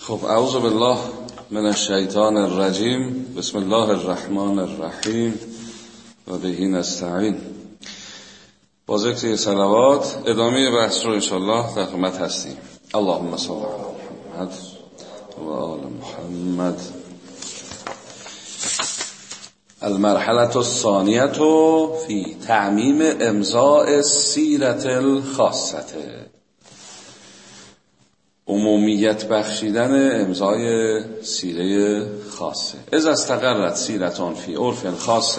خب اعوذ بالله من الشیطان الرجیم. بسم الله الرحمن الرحیم. و بهی نستعین. با ذکر سلوات ادامه بحث رو انشاءالله در خدمت هستیم. اللهم صل علی محمد و آل محمد. المرحلة الثانية في تعمیم امضاء سیرت الخاصة. عمومیت بخشیدن امضای سیره خاصه. از استقرت سیرتان فی عرف خاص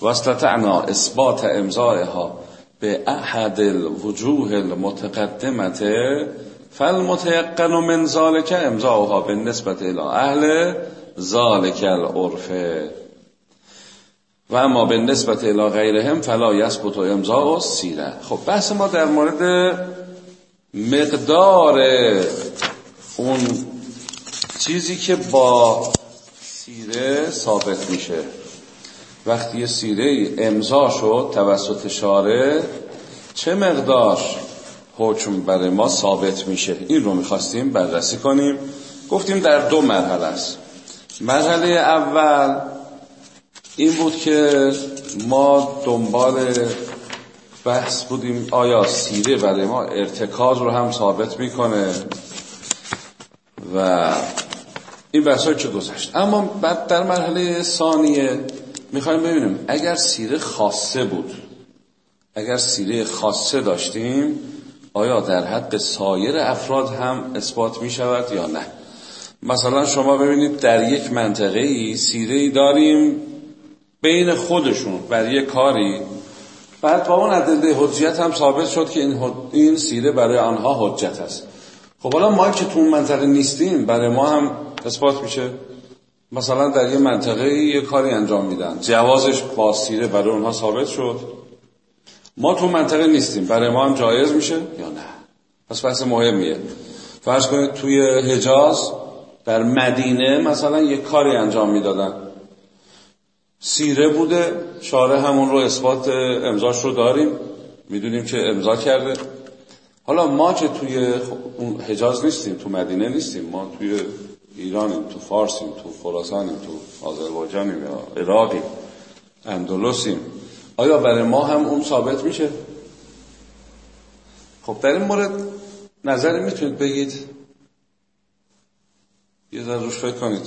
و استطعنا اثبات امضایها به احد الوجوه المتقدمت فالمتيقن من ذلك امضاؤها بالنسبة الى اهل ذلك العرف. و اما به نسبت الى غیرهم فلا یثبت امضاء سیره خب بحث ما در مورد مقدار اون چیزی که با سیره ثابت میشه. وقتی یه سیره امضا شد توسط شاره چه مقدار حکم برای ما ثابت میشه؟ این رو می‌خواستیم بررسی کنیم. گفتیم در دو مرحله است. مرحله اول این بود که ما دنبال بحث بودیم آیا سیره برای ما ارتکاز رو هم ثابت می‌کنه؟ و این بحث که گذشت؟ اما بعد در مرحله ثانیه می‌خوایم ببینیم اگر سیره خاصه بود اگر سیره خاصه داشتیم آیا در حق سایر افراد هم اثبات می‌شود یا نه؟ مثلا شما ببینید در یک منطقه ای سیره داریم بین خودشون بر یک کاری بعد با اون ادله حجیت هم ثابت شد که این, این سیره برای آنها حجت است. خب حالا ما که تو اون منطقه نیستیم برای ما هم اثبات میشه. مثلا در یه منطقه یه کاری انجام میدن. جوازش با سیره برای اونها ثابت شد. ما تو منطقه نیستیم. برای ما هم جایز میشه یا نه؟ پس بحث مهمیه. فرض کنید توی حجاز در مدینه مثلا یه کاری انجام می‌دادن. سیره بوده. شاره همون رو اثبات امضاش رو داریم. می‌دونیم که امضا کرده. حالا ما که توی حجاز نیستیم تو مدینه نیستیم. ما توی ایرانیم تو فارسیم تو خراسانیم تو آذربایجانیم یا عراقیم اندلسیم. آیا برای ما هم اون ثابت میشه؟ خب در این مورد نظری می‌تونید بگید. یه ذره روش فکر کنید.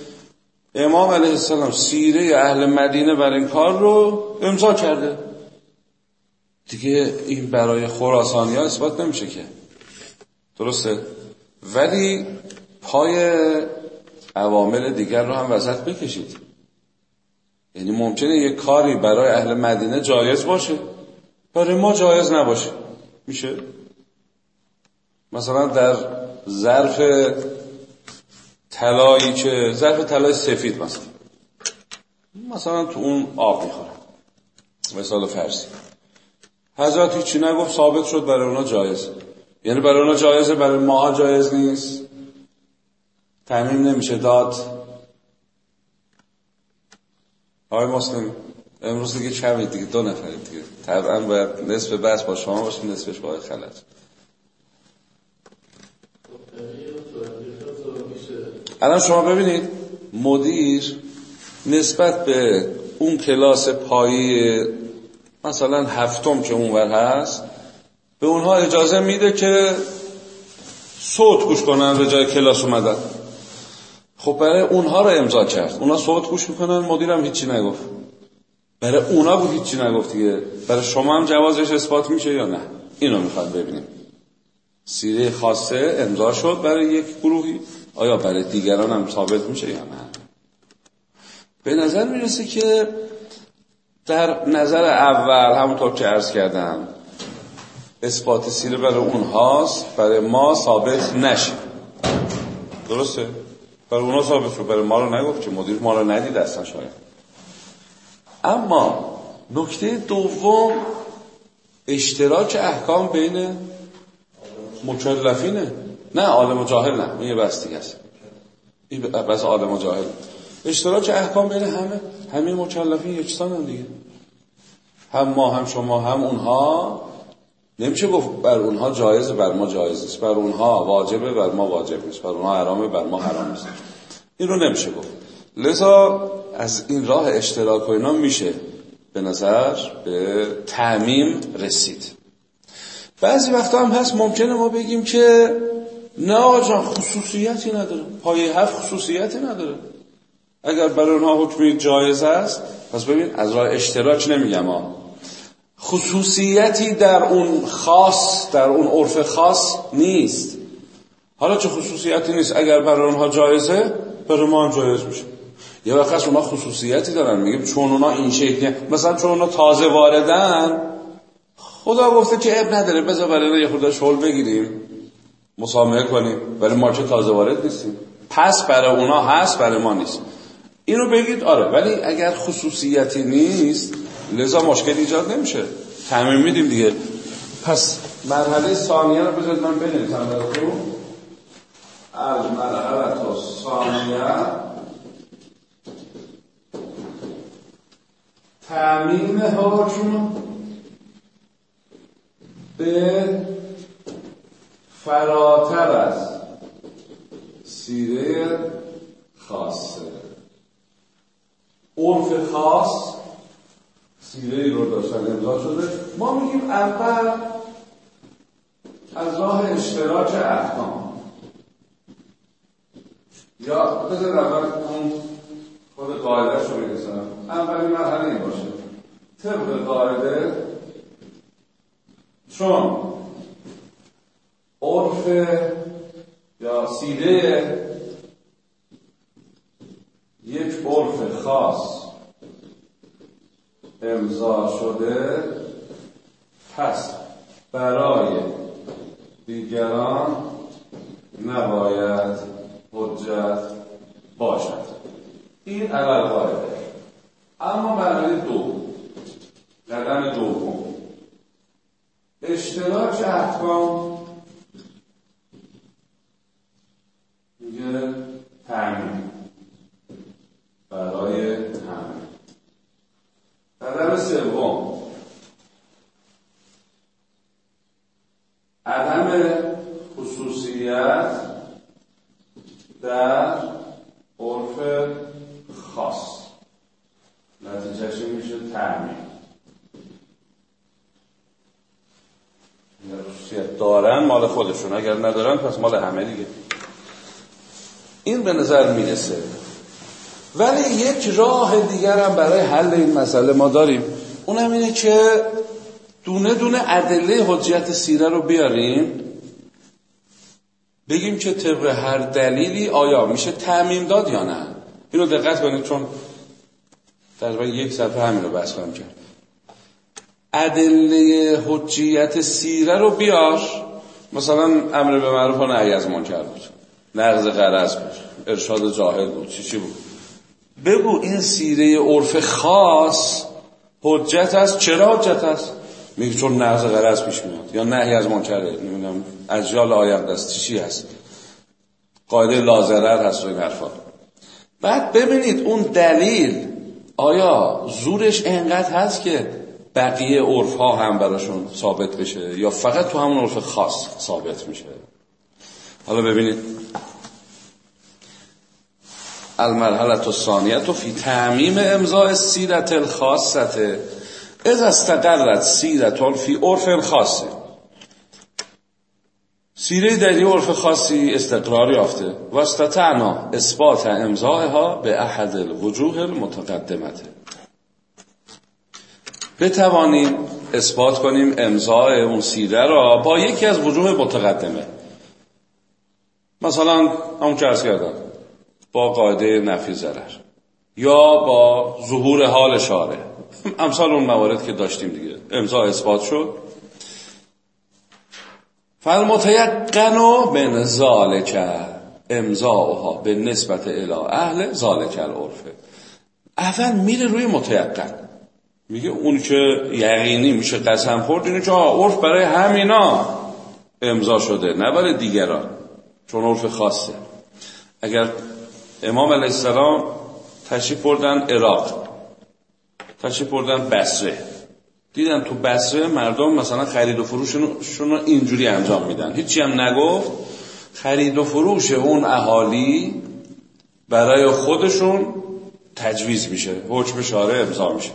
امام علیه السلام سیره اهل مدینه بر این کار رو امضا کرده. دیگه این برای خراسانی ها اثبات نمیشه که. درسته؟ ولی پای عوامل دیگر رو هم وسط بکشید. یعنی ممکنه یه کاری برای اهل مدینه جایز باشه. برای ما جایز نباشه. میشه؟ مثلا در ظرف طلایی که ظرف طلای سفید مثلا. مثلا تو اون آب می‌خورن مثال فرضی حضرت هیچی نگفت ثابت شد برای اونا جایز. یعنی برای اونا جایزه برای ماها جایز نیست. تعمیم نمیشه داد. آقای مسلم امروز دیگه کمید دیگه دو نفرید دیگه. طبعا باید نصف بس با شما باشه نصفش با خلط الان شما ببینید مدیر نسبت به اون کلاس پایی مثلا هفتم که اونور هست به اونها اجازه میده که صوت گوش کنن به جای کلاس اومدن. خب برای اونها رو امضا کرد. اونا صوت گوش می‌کنن مدیرم هیچی نگفت. برای اونا بود هیچی نگفت دیگه. برای شما هم جوازش اثبات میشه یا نه؟ اینو می‌خواد ببینیم. سیره خاصه امضا شد برای یک گروهی. آیا برای دیگران هم ثابت میشه یا نه؟ به نظر می‌رسه که در نظر اول همونطور که عرض کردم اثبات سیره برای اونهاست برای ما ثابت نشه. درسته؟ برای اونا ثابت شد برای ما رو نگفت که مدیر ما رو ندید اصلا شاید. اما نکته دوم اشتراک احکام بین مکلفینه. نه عالم و جاهل نه. این یه بس دیگه است. این بس عالم و جاهل. اشتراک احکام بین همه همه مکلفین یکسان هم دیگه. هم ما هم شما هم اونها. نمیشه گفت بر اونها جایز بر ما جایز است بر اونها واجبه بر ما واجب نیست. بر اونها حرامه بر ما حرام نیست. این رو نمیشه گفت. لذا از این راه اشتراک و اینا میشه به نظر به تعمیم رسید. بعضی وقتا هم هست ممکنه ما بگیم که نه آجان خصوصیتی نداره. پایه هفت خصوصیتی نداره. اگر برای اونها حکمی جایز است پس ببین از راه اشتراک نمیگم ها خصوصیتی در اون خاص در اون عرف خاص نیست. حالا چه خصوصیتی نیست؟ اگر برای اونها جایزه برای ما هم جایز میشه. یه وقت اونا خصوصیتی دارن. میگیم چون اونا این شکلی مثلا چون اونا تازه واردن خدا گفته که اب نداره. بذار برای یه خورده شل بگیریم. مسامحه کنیم. ولی ما چه تازه وارد نیستیم. پس برای اونا هست برای ما نیست. اینو بگید آره. ولی اگر خصوصیتی نیست لذا مشکل ایجاد نمیشه. تعمیم میدیم دیگه. پس مرحله ثانیه رو بذارید من بنویسم براتون. المرحله ثانیه. تعمیم حکم به فراتر از سیره خاصه. عرف خاص سیره رو داشتن امضا شده. ما میگیم اول از راه اشتراک احکام یا بذار اول اون خود قاعده رو بگذارم اولین مرحله این باشه. طبق قاعده چون عرف یا سیده یک عرف خاص امضا شده پس برای دیگران نباید حجت باشد. این اول قاعده. اما برای دو قدم دوم. اشتراک احکام میگه تعمیم برای تعمیم قدم سوم عدم خصوصیت در عرف خاص نتیجهش میشه خصوصیت دارن مال خودشون اگر ندارن پس مال همه دیگه. این به نظر می‌رسه. ولی یک راه دیگر هم برای حل این مسئله ما داریم. اونم اینه که دونه دونه ادله حجیت سیره رو بیاریم. بگیم که طبق هر دلیلی آیا میشه تعمیم داد یا نه. اینو دقت کنید چون تقریبا یک صفحه همین رو بحث کنم کرد. ادله حجیت سیره رو بیار. مثلا امر به معروف و نهی از منکر بود. نقض قرض بود. ارشاد جاهل بود. چی چی بود؟ بگو این سیره عرف خاص حجت است. چرا حجت است؟ میگه چون نقض قرض پیش میاد. یا نهی از منکره نمی‌دونم. اجیال آینده است. چی هست؟ قاعده لازرر هست. روی حرفا. بعد ببینید اون دلیل آیا زورش انقدر هست که بقیه عرف ها هم براشون ثابت بشه؟ یا فقط تو همون عرف خاص ثابت میشه؟ حالا ببینید. المرحله الثانیه فی تعمیم امضاء سیرت الخاصه از استقرت سیرت فی عرف خاصه سیره در یه عرف خاصی استقرار یافته. و استطعنا اثبات امضاءها به احد الوجوه المتقدمته. بتوانیم اثبات کنیم امضاء اون سیره را با یکی از وجوه متقدمه. مثلا همون که ارز کردم با قاعده نفی ضرر یا با ظهور حال شاره امثال اون موارد که داشتیم دیگه. امضا اثبات شد. فالمتیقن من ذالک امضاها به نسبت اله اهل ذالک العرفه اول میره روی متیقن. میگه اون که یقینی میشه قسم خورد اینه که عرف برای همینا امضا شده نه برای دیگران چون عرف خاصه. اگر امام علیه السلام تشریف بردن عراق تشریف بردن بسره دیدن تو بسره مردم مثلا خرید و فروششون رو اینجوری انجام میدن. هیچی هم نگفت. خرید و فروش اون اهالی برای خودشون تجویز میشه. حکم شاره امضا میشه.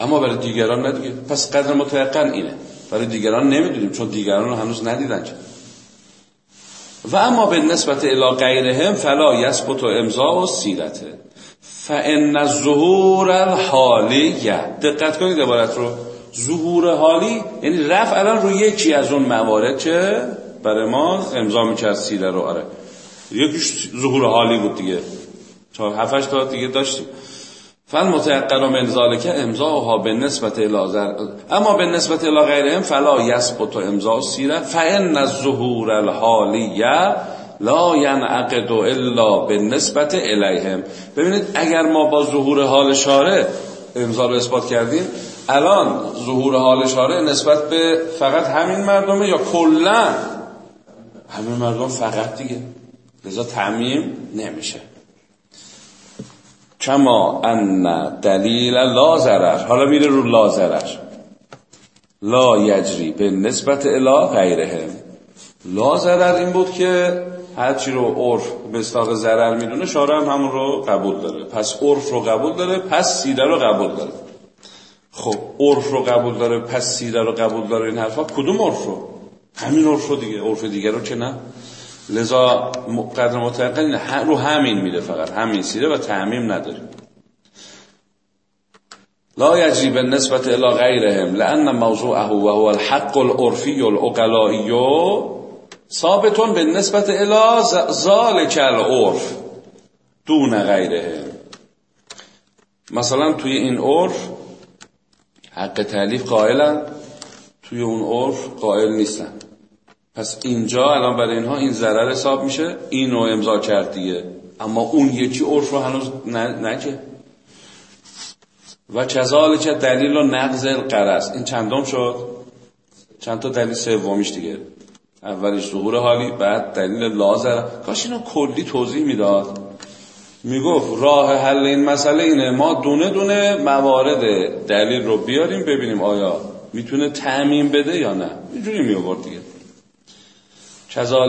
اما برای دیگران نه پس قدر متیقن اینه. برای دیگران نمی‌دونیم چون دیگران رو هنوز ندیدن و اما به نسبت الى غیرهم فلا یثبت امضا و سیرته فان الظهور الحالیه دقت کنید عبارت رو. ظهور حالی یعنی رفع الان رو یکی از اون موارد که برای ما امضا می‌کرد سیره رو. آره. یکیش ظهور حالی بود دیگه. تا هفتش تا دیگه داشتیم. فن متعقل من ذالک امضاها به نسبت الازر اما به نسبت الى غیرهم فلا یثبت امضا سیره فان الظهور الحالیه لا ینعقد الا به نسبت الیهم. ببینید اگر ما با ظهور حال شاره امضا رو اثبات کردیم الان ظهور حال شاره نسبت به فقط همین مردمه یا کلا؟ همین مردم فقط دیگه. لذا تعمیم نمیشه. کما ان دلیل لا ضرر. حالا میره رو لا ضرر. لا یجری به نسبت الا غیرهم. لا ضرر این بود که هرچی رو عرف استاق ضرر می‌دونه شارع هم همون رو قبول داره. پس عرف رو قبول داره پس سیده رو قبول داره. خب عرف رو قبول داره پس سیده رو قبول داره این حرفا کدوم عرف رو؟ همین عرف رو دیگه عرف دیگه رو که نه. لذا قدر متقن رو همین میده فقط همین سیره و تعمیم نداریم لا به نسبت الى غیرهم لان موضوعه و هو الحق العرفی العقلایی ثابتون به نسبت الى ذالک العرف دون غیره. مثلا توی این عرف حق تعلیف قائلن توی اون عرف قائل نیستن. پس اینجا الان برای اینها این ضرر حساب میشه اینو امضا کرد دیگه. اما اون یکی عرف رو هنوز نکه و که دلیل و نقض القرص این چندم شد؟ چند تا دلیل سومیش دیگه. اولش ظهور حالی بعد دلیل لازر کاش اینو کلی توضیح می‌داد. می‌گفت راه حل این مسئله اینه ما دونه دونه موارد دلیل رو بیاریم ببینیم آیا می‌تونه تعمین بده یا نه. اینجوری می آورد دیگه.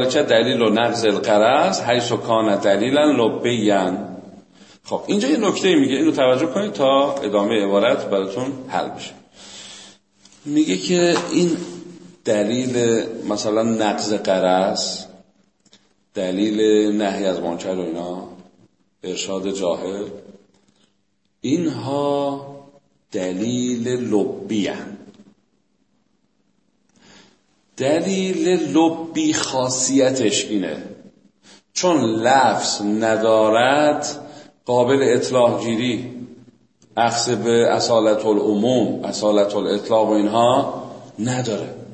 چه دلیل و نقض القرض حیث و کان دلیلا لبین خب اینجا یه نکته میگه اینو توجه کنید تا ادامه عبارت براتون حل بشه. میگه که این دلیل مثلا نقض قرض دلیل نهی از منکر و اینا ارشاد جاهل اینها دلیل لبی دلیل لبی خاصیتش اینه. چون لفظ ندارد قابل اطلاق گیری اخذ به اصالت العموم اصالت الاطلاق و اینها نداره.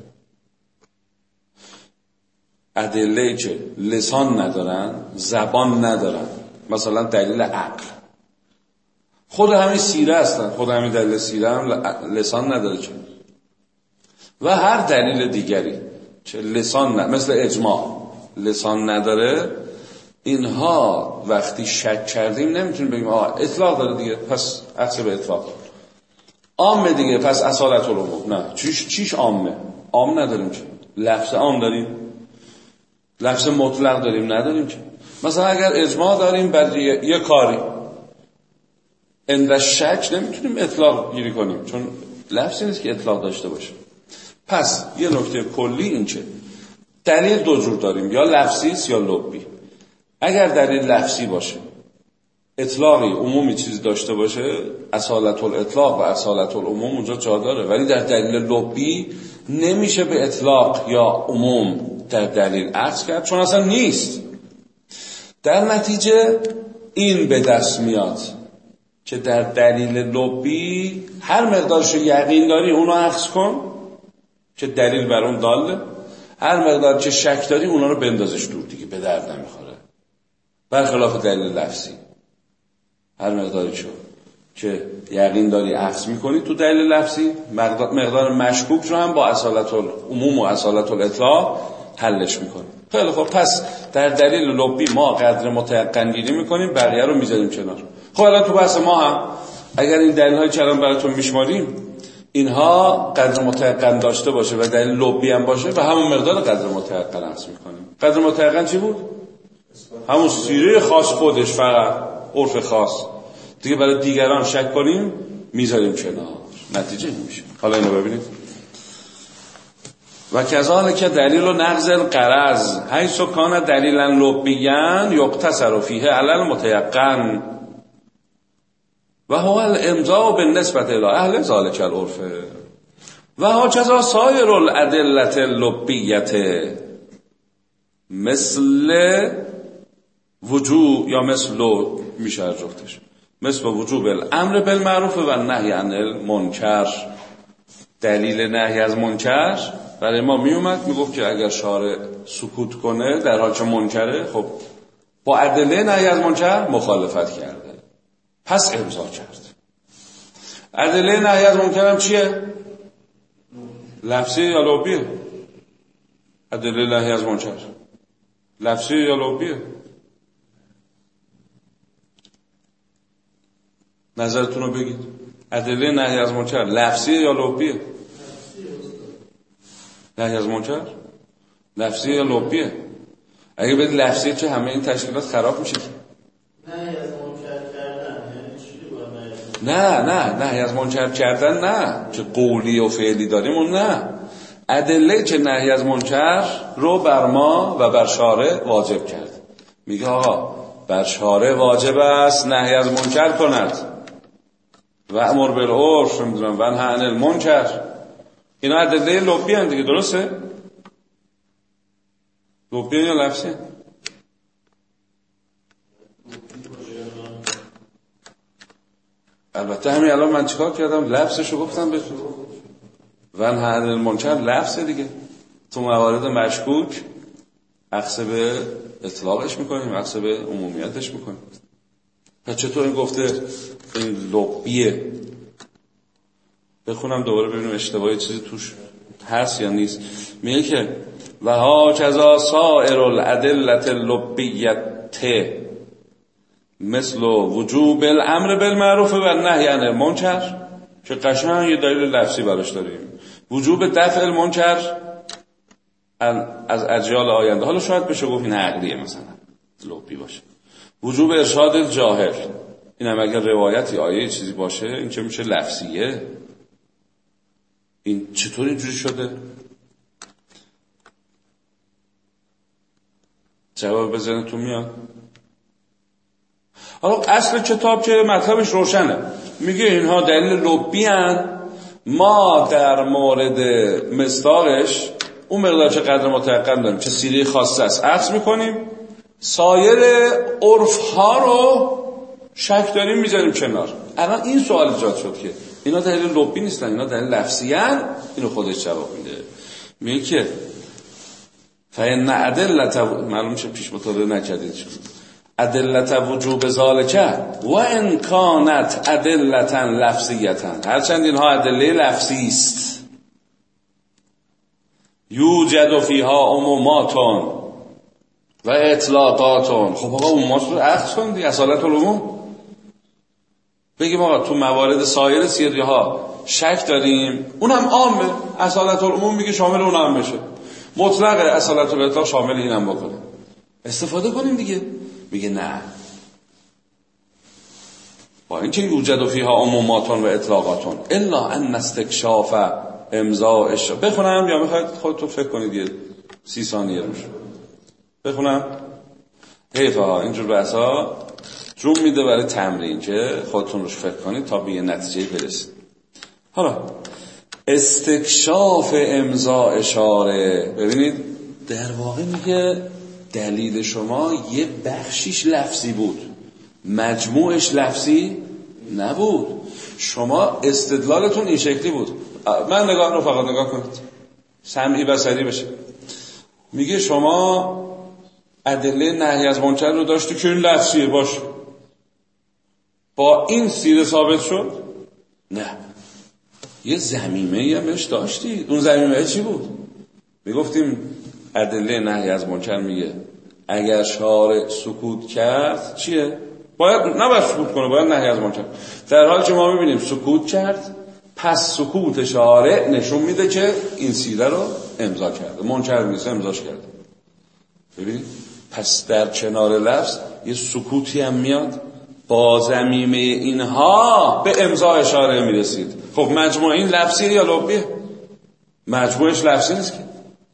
ادله که لسان ندارن زبان ندارن. مثلا دلیل عقل. خود همین سیره هستن. خود همین دلیل سیره هم لسان نداره چه و هر دلیل دیگری چه لسان نداره مثل اجماع. لسان نداره. اینها وقتی شک کردیم نمی‌تونیم بگیم آه اطلاق داره دیگه. پس عکس به اطلاق. عامه دیگه. پس اصالت رو نه. چیش چیش عامه؟ عام نداریم چه لفظ عام داریم. لفظ مطلق داریم نداریم چه مثلا اگر اجماع داریم بعد یه کاری. اند شک نمی‌تونیم اطلاق گیری کنیم چون لفظی نیست که اطلاق داشته باشه پس یه نکته کلی این چه؟ دلیل دو جور داریم یا لفظی یا لبی اگر دلیل لفظی باشه اطلاقی عمومی چیزی داشته باشه اصالت الاطلاق و اصالت العموم اونجا جا داره. ولی در دلیل لبی نمیشه به اطلاق یا عموم در دلیل عکس کرد چون اصلا نیست. در نتیجه این به دست میاد که در دلیل لبی هر مقدارش یقین داری اونو عکس کن که دلیل بر اون داله. هر مقدار که شک داری اونا رو بندازش دور دیگه به درد نمی‌خوره. برخلاف دلیل لفظی. هر مقداری چه که یقین داری عکس می‌کنی تو دلیل لفظی مقدار مشکوک رو هم با اصالت عموم و اصالت الاطلاق حلش می‌کنی خیلی خب پس در دلیل لبی ما قدر متقن گیری می‌کنیم بقیه رو می‌ذاریم کنار. خب الان تو بحث ما هم اگر این دلیل های کلام براتون میشماریم اینها قدر متقن داشته باشه و دلیل لبی هم باشه و همون مقدار قدر متقن عکس می‌کنیم. قدر متقن چی بود؟ همون سیره خاص خودش فقط عرف خاص. دیگه برای دیگران شک کنیم می‌ذاریم کنار. نتیجه میشه حالا اینو ببینید. و که دلیل و نقض القرض حیث کان دلیلا لبیان یقتصر فیه علل متیقن. و هو الامضاء بالنسبت الى اهل ذلك العرف. و ها چذا سایر الادلت اللبیت. مثل وجود یا مثل میشه جفتش مثل وجوب الامر بالمعروف و نهی عن المنکر. دلیل نهی از منکر برای ما میومد می‌گفت که اگر شارع سکوت کنه در حال چه منکره خب با ادله نهی از منکر مخالفت کرده. پس امضا کرد. ادله نهی از منکر هم چیه؟ لفظی یا لوبیه ادله نهی از منکر. لفظی یا لوبیه نظرتون رو بگید. ادله نهی از منکر. لفظی یا نهی از منکر؟ لفظی یا لوبیه اگه بگید لفظی چه همه این تشکیلات خراب میشه؟ نهی از منکر کردن یعنی نه نه نهی از منکر کردن نه. چه قولی و فعلی داریم اون نه. ادله که نهی از منکر رو بر ما و بر شارع واجب کرد. میگه آقا بر شارع واجب است نهی از منکر کند. و امر بالعرف می‌دونم و عن المنکر. اینا ادله لبی هم دیگه درسته؟ لبی یا لفظی البته همین الان من چیکار کردم؟ لفظشو گفتم به و عن المنکر لفظه دیگه. تو موارد مشکوک عکس به اطلاقش می‌کنیم عکس به عمومیتش می‌کنیم. پس چطور این گفته؟ این لبیه بخونم دوباره ببینیم اشتباهی چیزی توش هست یا نیست. میگه که و ها کذا سائر الادلت اللبیت مثل وجوب الامر بالمعروف و نهی عن المنکر که قشنگ یه دلیل لفظی براش داریم. وجوب دفع المنکر از اجیال آینده. حالا شاید بشه گفت این عقلیه مثلا لبی باشه. وجوب ارشاد جاهل این هم اگر روایتی آیه چیزی باشه این چه میشه؟ لفظیه. این چطور اینجوری شده؟ جواب تو میاد؟ حالا اصل کتاب که مطلبش روشنه. میگه اینها دلیل لبی ما در مورد مصداقش اون مقدار چه قدر متقن داریم چه سیره خاصه است عکس می‌کنیم. سایر عرف ها رو شک داریم می‌ذاریم کنار. الان این سوال ایجاد شد که اینا دلیل لبی نیستن اینا دلیل لفظی اینو خودش جواب میده. میگه که فین ادلت معلوم میشه پیش مطالعه نکردید. شد ادلت وجوب ذالکه و ان کانت ادلتا لفظیتا هرچند اینها ادله لفظی است. یوجد فیها عموماتون و اطلاقاتون خب آقا عمومات رو عقد کن دی اصالت العموم. بگیم آقا تو موارد سایر سیری ها شک داریم؟ اونم عامه اصالت العموم میگه شامل اون هم بشه. مطلق اصالت الاطلاق شامل اینم بکنه. استفاده کنیم دیگه. میگه نه. با اینکه یوجد و فیها عموماتون و اطلاقاتون. الا ان استکشاف امضا بخونم یا می‌خواید خودتون فکر کنید یه سی ثانیه روش. بخونم. حیفه ها اینجور بحث جون میده برای تمرین که خودتون روش فکر کنید تا به یه نتیجه برسید. حالا استکشاف امضا اشاره. ببینید در واقع میگه دلیل شما یه بخشیش لفظی بود. مجموعش لفظی نبود. شما استدلالتون این شکلی بود. من نگاه رو فقط نگاه کنید. سمعی بسری بشه میگه شما ادله نهی از منکر رو داشتی که این لفظیه باش با این سیره ثابت شد؟ نه. یه زمیمه ای هم بهش داشتی. اون زمیمه چی بود؟ می‌گفتیم ادله نهی از منکر میگه اگر شارع سکوت کرد چیه؟ باید نباید سکوت کنه باید نهی از منکر. در حال که ما می‌بینیم سکوت کرد پس سکوت شارع نشون میده که این سیره رو امضا کرده. منکر نیست امضاش کرده. ببینید پس در کنار لفظ یه سکوتی هم میاد. با زمیمه اینها به امضا اشاره می‌رسید. خب مجموع این لفظیه یا لبیه مجموعش لفظی نیست که.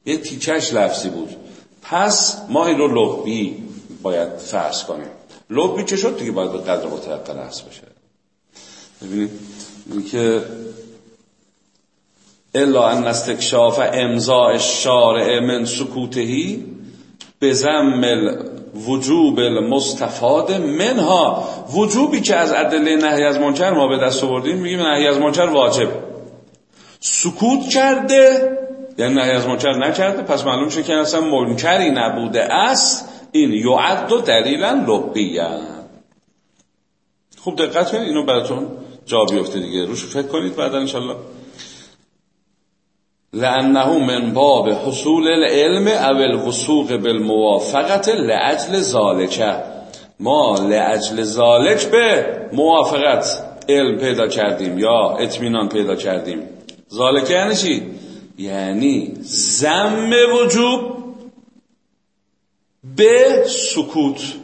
یه تیکش لفظی بود. پس ما این رو لبی باید فرض کنیم. لبی چه شد دیگه باید به قدر متعقل حس بشه. ببینید که الا ان استکشاف امضاء الشارع من سکوتهی به زم وجوب المستفاد منها. وجوبی که از ادله نهی از منکر ما به دست آوردیم میگیم نهی از منکر واجب. سکوت کرده یعنی نهی از منکر نکرده پس معلوم شد که اصلا منکری نبوده است. این یعد و دلیلا لبیه خوب دقت کنید اینو براتون جا بیفته دیگه. روش فکر کنید بعدا انشالله لانه من باب حصول العلم او الوسوق بالموافقت لعجل ذالکه ما لعجل ذالک به موافقت علم پیدا کردیم یا اطمینان پیدا کردیم. ذالکه یعنی چی؟ یعنی زم وجوب به سکوت.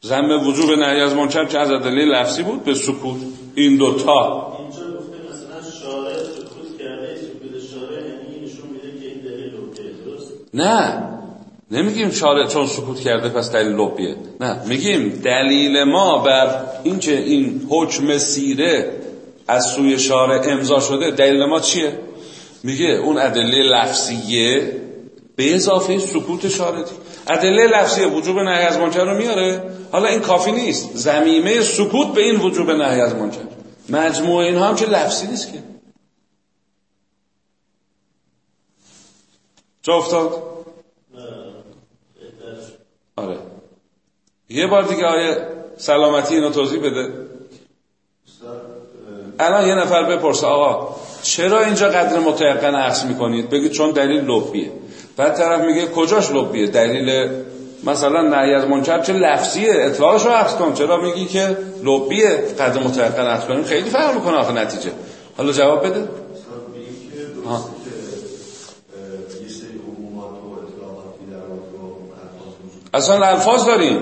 زم وجوب نهی از منکر که از ادله لفظی بود به سکوت. این دوتا اینجا گفته مثلا شارع سکوت کرده سکوت شارع یعنی نشون میده که این دلیل لبیه درست نه. نمیگیم شارع چون سکوت کرده پس دلیل لبیه. نه. میگیم دلیل ما بر اینکه این حکم سیره از سوی شارع امضا شده دلیل ما چیه؟ میگه اون ادله لفظیه به اضافه سکوت شارع ادله لفظیه وجوب نهی از منکر رو میاره. حالا این کافی نیست. زمیمه سکوت به این وجوب نهی از منکر. مجموع اینها هم که لفظی نیست که. جا افتاد؟ آره. یه بار دیگه آیه سلامتی اینو توضیح بده. الان یه نفر بپرسه آقا چرا اینجا قدر متیقن عکس می‌کنید؟ بگید چون دلیل لبیه. بعد طرف میگه کجاش لبیه؟ دلیل مثلا نهی از منکر چه لفظیه؟ اطلاعش رو عکس کن. چرا میگی که لبیه قدر متیقن عکس کنیم؟ خیلی فرق می‌کنه آخه نتیجه. حالا جواب بده که آه. درسته که اه، یه سری عمومات و اطلاعاتی در رابطه با الفاظ وجود اصلا الفاظ داریم.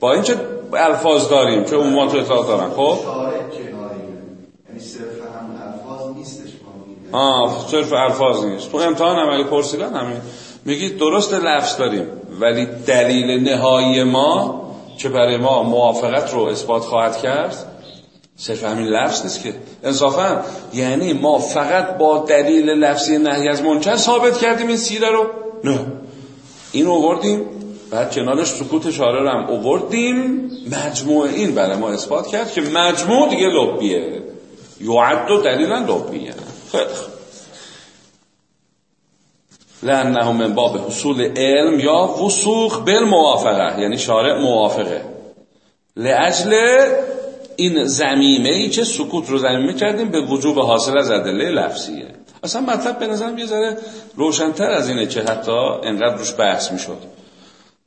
با اینکه الفاظ داریم که عمومات و اطلاعات دارن خب؟ یعنی ما آه صرف الفاظ نیست. تو امتحان هم اگه پرسیدن همین. میگید درست لفظ داریم ولی دلیل نهایی ما که برای ما موافقت رو اثبات خواهد کرد صرف همین لفظ نیست که. انصافا یعنی ما فقط با دلیل لفظی نهی از منکر ثابت کردیم این سیره رو؟ نه. این اووردیم بعد کنارش سکوت شاره هم اووردیم. مجموع این برای ما اثبات کرد که مجموع دیگه لبیه. یعد و دلیلا لبیه. خیلی. لانه من باب حصول علم یا وسوق بالموافقه یعنی شارع موافقه. لاجل این زمیمه ای که سکوت رو زمیمه کردیم به وجوب حاصل از ادله لفظیه. اصلا مطلب به نظرم یه ذره روشنتر از اینه که حتی انقدر روش بحث می‌شد.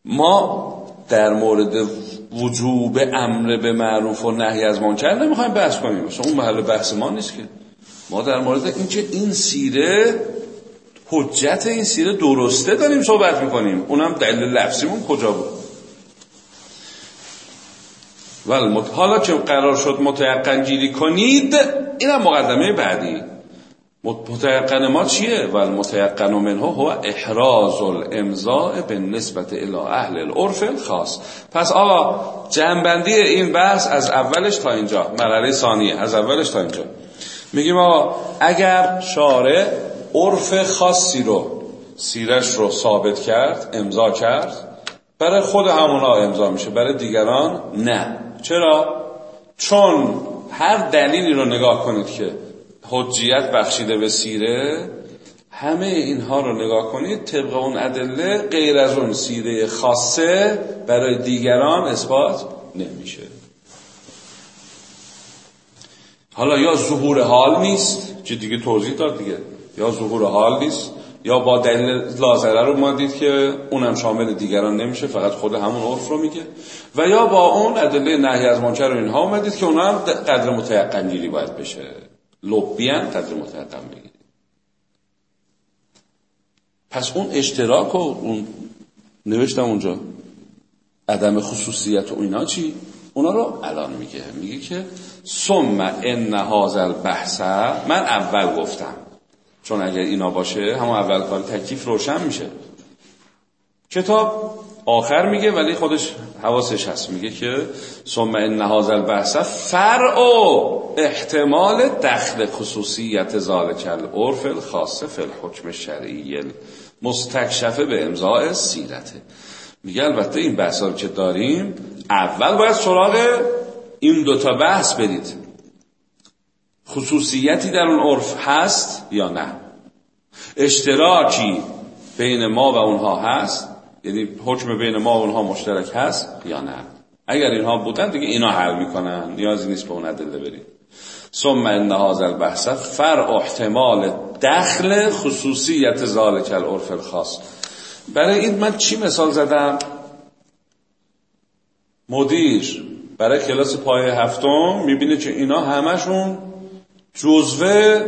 ما در مورد وجوب امر به معروف و نهی از منکر نمی‌خوایم بحث کنیم. اصلا اون محل بحث ما نیست که. ما در مورد اینکه این سیره حجت این سیره درسته داریم صحبت می‌کنیم. اونم دلیل لفظیمون کجا بود؟ ولی. حالا که قرار شد متیقن گیری کنید اینم مقدمه بعدی. متیقن ما چیه؟ ولی متیقن منه هو احراز الامضاء به نسبت الى اهل العرف الخاص. پس آقا جنبندی این بحث از اولش تا اینجا. مرحله ثانیه از اولش تا اینجا. میگیم آقا اگر شارع عرف خاصی رو سیرش رو ثابت کرد امضا کرد برای خود همونا امضا میشه برای دیگران نه. چرا؟ چون هر دلیلی رو نگاه کنید که حجیت بخشیده به سیره همه اینها رو نگاه کنید طبق اون ادله غیر از اون سیره خاصه برای دیگران اثبات نمیشه. حالا یا ظهور حال نیست چه دیگه توضیح داد دیگه یا ظهور حال نیست یا با دلیل لازره رو ما دید که اونم شامل دیگران نمیشه فقط خود همون عرف رو میگه. و یا با اون ادله نهی از منکر و اینها اومدید که اونها هم قدر متیقن گیری باید بشه. لبیان قدر متیقن بگیرید پس اون اشتراک و اون نوشتم اونجا عدم خصوصیت و اینا چی؟ اونا رو الان میگه. میگه که ثم ان هذا البحث من اول گفتم. چون اگر اینا باشه همون اول کار تکلیف روشن میشه. کتاب آخر میگه ولی خودش حواسش هست. میگه که ثم ان هذا البحث فرع احتمال دخل خصوصیت ذالک العرف الخاص فی الحکم الشرعی مستکشفه به امضاء سیرته. میگه البته این بحث که داریم اول باید سراغ این دوتا بحث برید. خصوصیتی در اون عرف هست یا نه؟ اشتراکی بین ما و اونها هست. یعنی حکم بین ما و اونها مشترک هست یا نه؟ اگر اینها بودن دیگه اینا حل می‌کنن. نیازی نیست به اون ادله برید ثم ان هذا البحث فرع احتمال دخل خصوصیت ذالک العرف الخاص. برای این من چی مثال زدم؟ مدیر برای کلاس پای هفتم می‌بینه که اینا همشون جزوه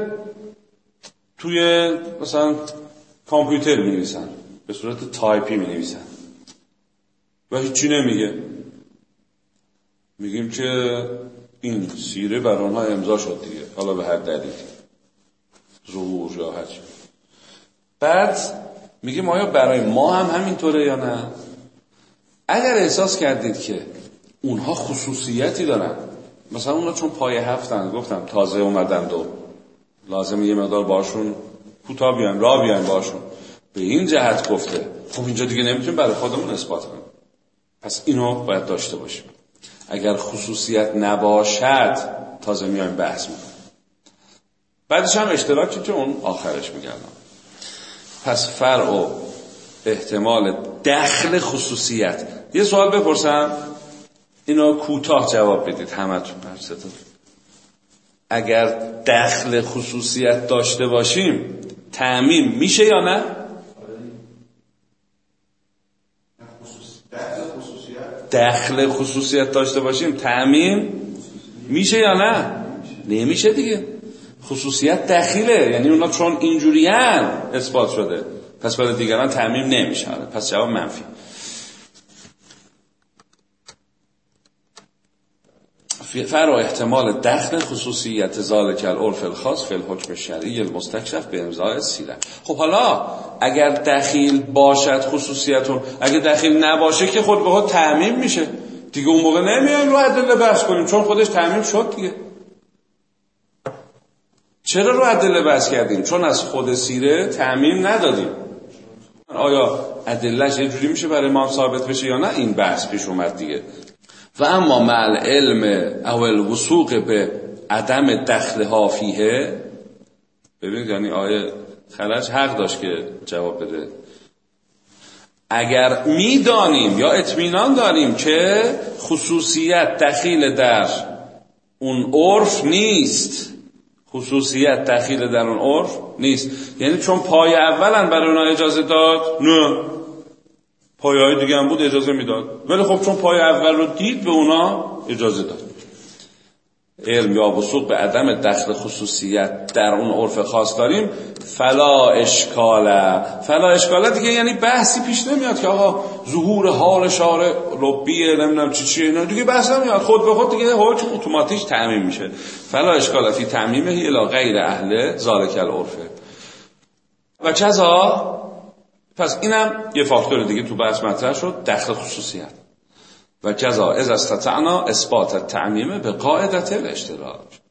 توی مثلا کامپیوتر می نویسن به صورت تایپی می نویسن و هیچی نمیگه. میگیم که این سیره بر آنها امضا شد دیگه. حالا به هر دلیلی. ظهور یا هر بعد میگیم آیا برای ما هم همینطوره یا نه؟ اگر احساس کردید که اونها خصوصیتی دارن مثلا اونا چون پای هفتن گفتم تازه اومدن و لازم یه مقدار باشون کوتاه بیان راه بیان باشون. به این جهت گفته خب اینجا دیگه نمی‌تونیم برای خودمون اثبات کنیم. پس اینو باید داشته باشیم. اگر خصوصیت نباشد تازه میایم بحث می‌کنیم. بعدش هم اشتراکی که اون آخرش میگردم. پس فرع و احتمال دخل خصوصیت. یه سوال بپرسم. اینو کوتاه جواب بدید همتون. اگر دخل خصوصیت داشته باشیم تعمیم میشه یا نه؟ دخل خصوصیت داشته باشیم تعمیم میشه یا نه؟ نمیشه دیگه. خصوصیت دخیله یعنی اونا چون اینجوری اثبات شده. پس برای دیگران تعمیم نمیشه. پس جواب منفی. فرع احتمال دخل خصوصیت ذالک العرف الخاص فی الحکم شرعی المستکشف به امضاء سیره خب حالا اگر دخیل باشد خصوصیتون اگر دخیل نباشه که خود به خود تعمیم میشه. دیگه اون موقع نمیایم رو ادله بحث کنیم چون خودش تعمیم شد دیگه. چرا رو ادله بحث کردیم؟ چون از خود سیره تعمیم ندادیم. آیا ادلهش یه جوری میشه برای ما ثابت بشه یا نه؟ این بحث پیش اومد دیگه. و اما مع علم او الوسوق به عدم دخل ها فیه ببینید یعنی آیه خلج حق داشت که جواب بده. اگر می‌دانیم یا اطمینان داریم که خصوصیت دخیل در اون عرف نیست خصوصیت دخیل در اون عرف نیست. یعنی چون پای اولا برای اونا اجازه داد نه. های دیگه هم بود اجازه می‌داد. ولی خب چون پای اول رو دید به اونا اجازه داد. علم یا بسوق به عدم دخل خصوصیت در اون عرف خاص داریم. فلا اشکاله فلا اشکاله دیگه یعنی بحثی پیش نمیاد که آقا ظهور حال شارع ربیه نمی‌دونم چی چی اینا دیگه بحث نمیاد. خود به خود دیگه حکم اتوماتیک تعمیم میشه. فلا اشکاله فی تعمیمه الی غیر اهل ذالک العرفه و چذا پس اینم یه فاکتور دیگه تو بحث مطرح شد دخل خصوصیت. و جزا از استطعنا اثبات تعمیمه به قاعدت الاشتراک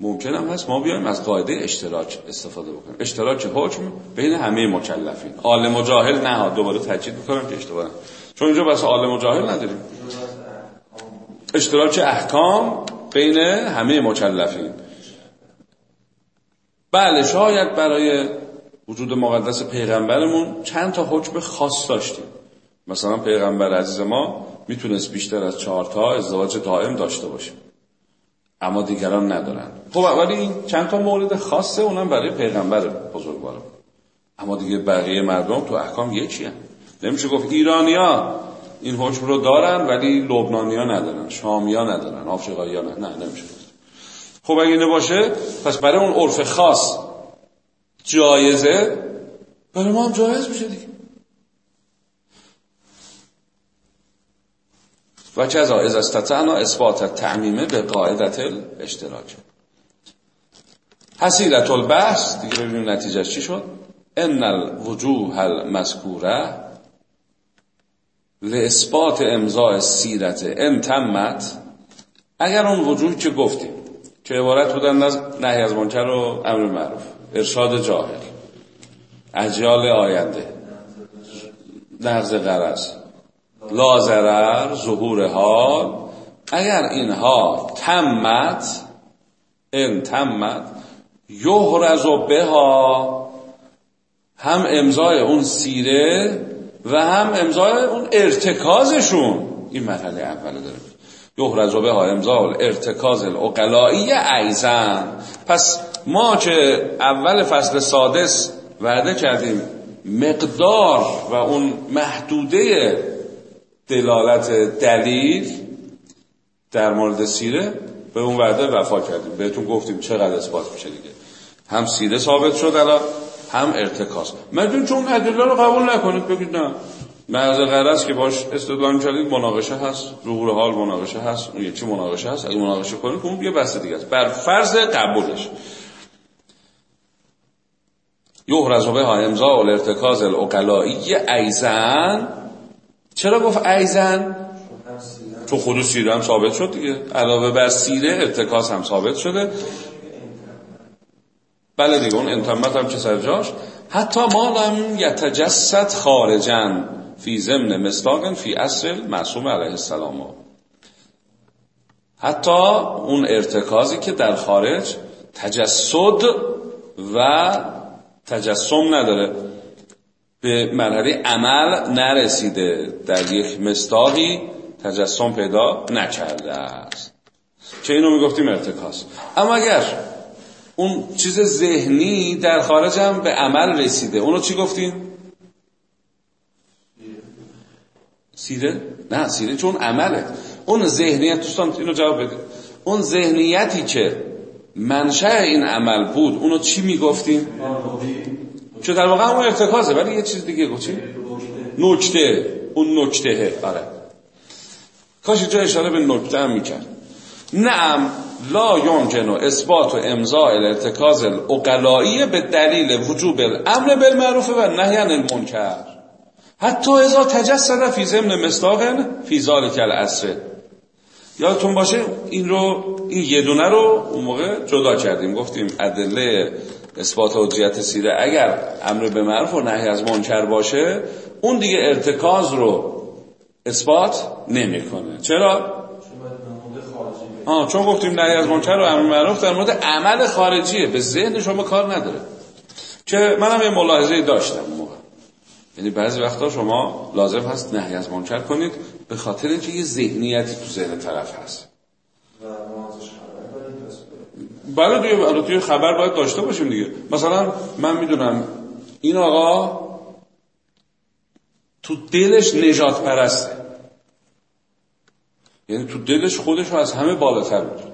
ممکن هم هست ما بیایم از قاعده اشتراک استفاده بکنیم. اشتراک حکم بین همه مکلفین. عالم و جاهل نه دوباره تاکید می‌کنم که اشتباه چون اینجا بس عالم و جاهل نداریم. اشتراک احکام بین همه مکلفین. بله شاید برای وجود مقدس پیغمبرمون چند تا حکم خاص داشتیم. مثلا پیغمبر عزیز ما می‌تونست بیشتر از چهار تا ازدواج دائم داشته باشه. اما دیگران ندارن. خب ولی این چند تا مورد خاصه اونم برای پیغمبر بزرگوارم. اما دیگه بقیه مردم تو احکام یکی هم. نمیشه گفت ایرانیا این حکم رو دارن ولی لبنانیا ندارن شامیا ندارن آفریقایی‌ها نه نمیشه خب اگه باشه پس برای اون عرف خاص جایزه؟ برای ما هم جایز میشه دیگه. و کذا از استطعنا اثبات تعمیمه به قاعدت الاشتراک حسیلت البحث دیگه ببینیم نتیجهش چی شد. ان الوجوه المذکوره لاثبات امضاء سیرت ان تمت. اگر اون وجوه که گفتیم که عبارت بودن از نهی از منکر و امر معروف. ارشاد جاهل. اجیال آینده. نقض غرض. لازرر ظهور حال. اگر اینها تمت ان تمت یهرز و بها هم امضای اون سیره و هم امضای اون ارتکازشون. این مرحله اوله داره یهرز و بها امضای ارتکاز الاقلایی ایزن پس ما که اول فصل سادس وعده کردیم مقدار و اون محدوده دلالت دلیل در مورد سیره به اون وعده وفا کردیم. بهتون گفتیم چقدر اثبات میشه دیگه. هم سیره ثابت شد الان هم ارتکاز. مدون چون ادله رو قبول نکنید بگید نه. مرز غرض که باش استدلال کردید مناقشه هست ظهور حال مناقشه هست اون یکی مناقشه هست اگه مناقشه کنید اون یه بحث دیگه است. بر فرض قبولش. یهرز به ها امضا و الارتکاز الاقلایی ایزن. چرا گفت ایزن؟ تو خود سیره هم ثابت شد دیگه. علاوه بر سیره ارتکاز هم ثابت شده. بله دیگه اون انتمت هم چه سر جاش. حتی ما لم یتجسد خارجن فی ضمن مصداق فی اصل معصوم علیه السلام. حتی اون ارتکازی که در خارج تجسد و تجسم نداره. به مرحله عمل نرسیده. در یک مصداقی تجسم پیدا نکرده است. که اینو می‌گفتیم؟ ارتکاز. اما اگر اون چیز ذهنی در خارج هم به عمل رسیده اونو چی گفتیم؟ سیره؟ نه سیره چون عمله. اون ذهنیت دوستان اینو جواب بده. اون ذهنیتی که منشأ این عمل بود. اونو چی می‌گفتیم؟ چون در واقع اون ارتکازه ولی یه چیز دیگه گفتیم. نکته اون نکته آره. کاش جای اشاره به نکته هم می‌کرد. نعم لا یمکن اثبات و امضاء الارتکاز الاقلایی به دلیل وجوب الامر بالمعروف و نهی عن المنکر. حتی اذا تجسد فی ضمن مصداق فی ذلک العصر. یادتون باشه این رو این یه دونه رو اون موقع جدا کردیم. گفتیم ادله اثبات حجیت سیره اگر امر به معروف و نهی از منکر باشه اون دیگه ارتکاز رو اثبات نمی‌کنه. چرا؟ آه چون گفتیم نهی از منکر و امر معروف در مورد عمل خارجیه. به ذهن شما کار نداره. که منم یه ملاحظه داشتم موقع. یعنی بعضی وقتا شما لازم هست نهی از منکر کنید به خاطر اینکه یه ذهنیتی تو ذهن طرف هست. بله دیگه البته توی خبر باید داشته باشیم دیگه. مثلا من می‌دونم این آقا تو دلش نجات پرسته یعنی تو دلش خودش رو از همه بالاتر بود.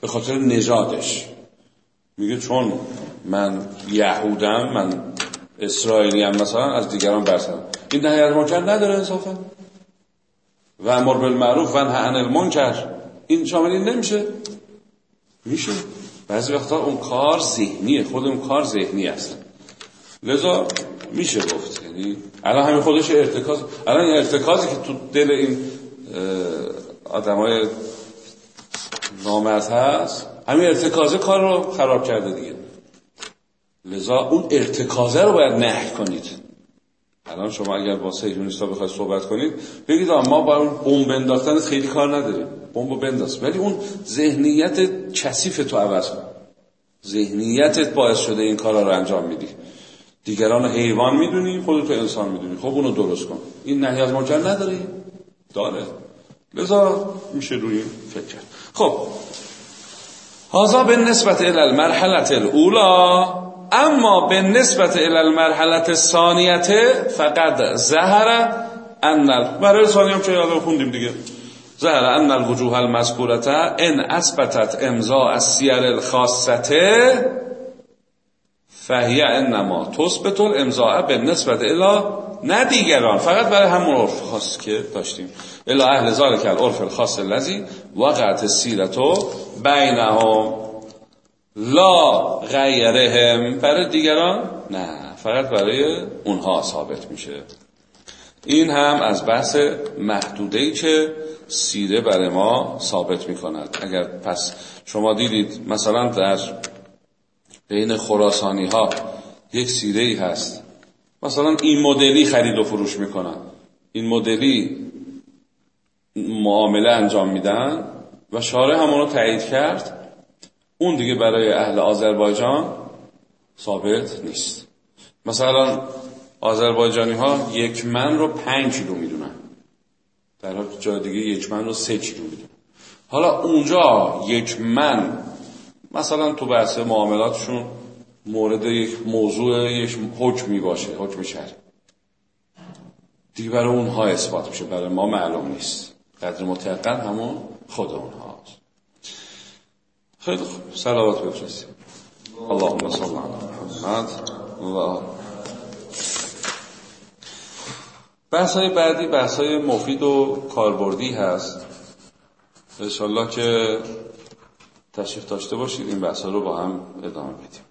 به خاطر نژادش. میگه چون من یهودم من اسرائیلی هم مثلا از دیگران برترم این نهی منکر نداره انصافا. و امر بالمعروف و نهی عن المنکر. این شامل این نمیشه. میشه؟ بعضی وقتا اون کار ذهنیه خود اون کار ذهنی است. لذا میشه گفت یعنی الان همین خودش ارتکاز الان این ارتکازی که تو دل این آدمای نامرد هست همین ارتکازه کار رو خراب کرده دیگه. لذا اون ارتکازه رو باید نه کنید. الان شما اگر با سیجونیستا بخواید صحبت کنید بگید ما با اون بمب انداختن خیلی کار نداریم. بمب بنداز. ولی اون ذهنیت کثیف تو عوض کن. ذهنیتت باعث شده این کارا رو انجام میدی. دیگران حیوان می‌دونی خودت انسان می‌دونی. خب اونو درست کن. این نهی از منکر نداری. داره. لذا میشه روی فکر خب. هازا به نسبت الى المرحلت الاولا اما به نسبت الى المرحلت ثانیت فقط زهر ان برای ثانی هم یادو خوندیم دیگه. زهر ان الوجوه المذکورت ان اثبتت امضاء السیر الخاصته فهی انما تثبت الامضاء به نسبت الى نه دیگران فقط برای همون عرف خاص که داشتیم. الا اهل ذالک العرف الخاص الذی وقعت السیرتو بینهم. لا غیرهم. برای دیگران؟ نه. فقط برای اونها ثابت میشه. این هم از بحث محدوده که سیره برای ما ثابت می‌کند. اگر پس شما دیدید مثلا در بین خراسانی ها یک سیره ای هست مثلا این مدلی خرید و فروش می‌کنن. این مدلی معامله انجام میدن و شارع همونو تایید کرد. اون دیگه برای اهل آذربایجان ثابت نیست. مثلا آذربایجانی ها یک من رو پنج کیلو می‌دونن. در حال جای دیگه یک من رو سه کیلو می‌دونن. حالا اونجا یک من مثلا تو بحث معاملاتشون مورد یک موضوع یک حکمی باشه حکم شرعی. دیگه برای اونها اثبات میشه برای ما معلوم نیست. قدر متقن همون خود اونهاست. خیلی خوب. سلامت بفرستیم اللهم صل علی محمد الله بحث های بعدی بحث های مفید و کاربردی هست. انشالله که تشریف داشته باشید این بحث رو با هم ادامه بدیم.